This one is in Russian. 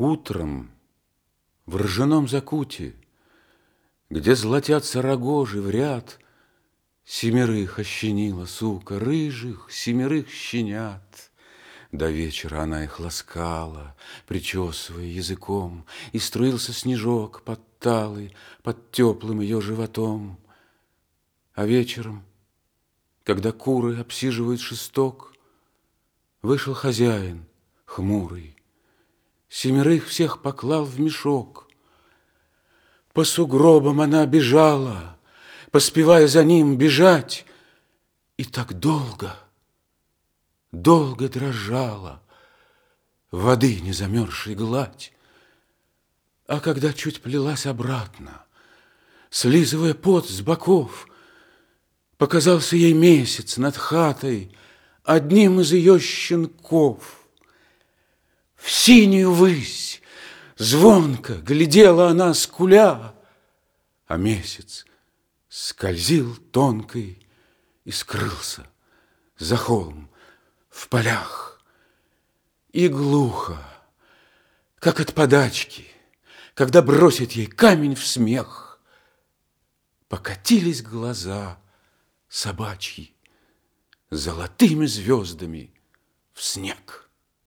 Утром в ржаном закуте, Где золотятся рогожи в ряд, Семерых ощенила сука, рыжих семерых щенят. До вечера она их ласкала, причесывая языком, И струился снежок под талой, под теплым ее животом. А вечером, когда куры обсиживают шесток, Вышел хозяин, хмурый, Семерых всех поклал в мешок. По сугробам она бежала, Поспевая за ним бежать, И так долго, долго дрожала Воды не замерзшей гладь. А когда чуть плелась обратно, Слизывая пот с боков, Показался ей месяц над хатой Одним из ее щенков — в синюю высь звонко глядела она скуля, А месяц скользил тонкой и скрылся за холм в полях. И глухо, как от подачки, когда бросит ей камень в смех, покатились глаза собачьи золотыми звездами в снег.